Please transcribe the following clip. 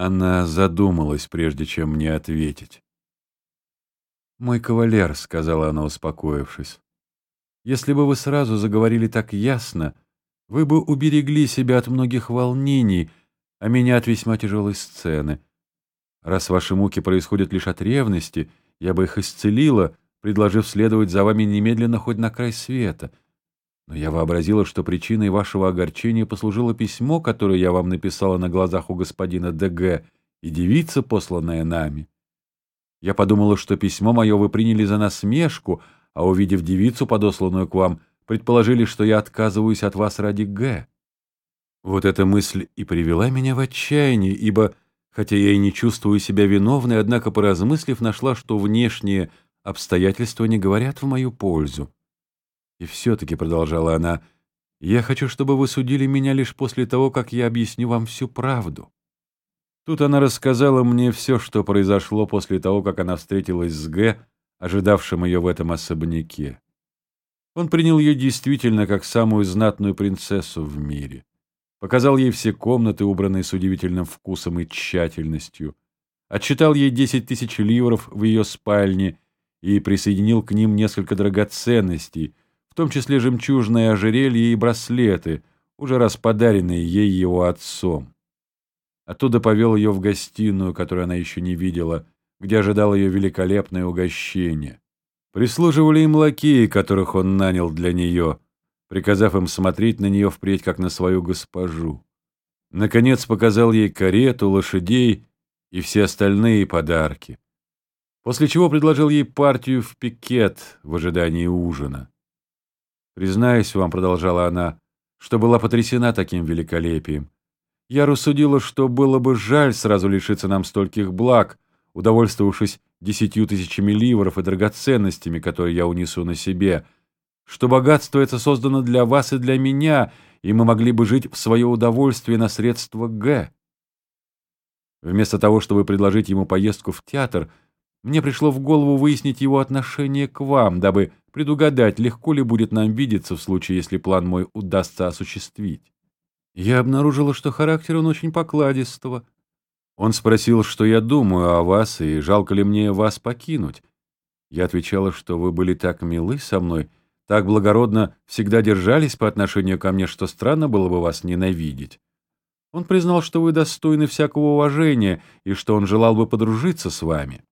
Она задумалась, прежде чем мне ответить. «Мой кавалер», — сказала она, успокоившись, — «если бы вы сразу заговорили так ясно, вы бы уберегли себя от многих волнений, а меня от весьма тяжелой сцены. Раз ваши муки происходят лишь от ревности, я бы их исцелила, предложив следовать за вами немедленно хоть на край света. Но я вообразила, что причиной вашего огорчения послужило письмо, которое я вам написала на глазах у господина ДГ, и девица, посланная нами. Я подумала, что письмо мое вы приняли за насмешку, а увидев девицу, подосланную к вам, предположили, что я отказываюсь от вас ради Г. Вот эта мысль и привела меня в отчаяние, ибо, хотя я и не чувствую себя виновной, однако, поразмыслив, нашла, что внешние обстоятельства не говорят в мою пользу. И все-таки, — продолжала она, — я хочу, чтобы вы судили меня лишь после того, как я объясню вам всю правду. Тут она рассказала мне все, что произошло после того, как она встретилась с Г, ожидавшим ее в этом особняке. Он принял ее действительно как самую знатную принцессу в мире. Показал ей все комнаты, убранные с удивительным вкусом и тщательностью. Отчитал ей десять тысяч ливров в ее спальне и присоединил к ним несколько драгоценностей — том числе жемчужные ожерелья и браслеты, уже раз подаренные ей его отцом. Оттуда повел ее в гостиную, которую она еще не видела, где ожидал ее великолепное угощение. Прислуживали им лакеи, которых он нанял для нее, приказав им смотреть на нее впредь, как на свою госпожу. Наконец показал ей карету, лошадей и все остальные подарки. После чего предложил ей партию в пикет в ожидании ужина. «Признаюсь вам», — продолжала она, — «что была потрясена таким великолепием. Я рассудила, что было бы жаль сразу лишиться нам стольких благ, удовольствовавшись десятью тысячами ливров и драгоценностями, которые я унесу на себе, что богатство это создано для вас и для меня, и мы могли бы жить в свое удовольствие на средства Г. Вместо того, чтобы предложить ему поездку в театр, мне пришло в голову выяснить его отношение к вам, дабы предугадать, легко ли будет нам видеться в случае, если план мой удастся осуществить. Я обнаружила, что характер он очень покладистого. Он спросил, что я думаю о вас, и жалко ли мне вас покинуть. Я отвечала, что вы были так милы со мной, так благородно всегда держались по отношению ко мне, что странно было бы вас ненавидеть. Он признал, что вы достойны всякого уважения и что он желал бы подружиться с вами.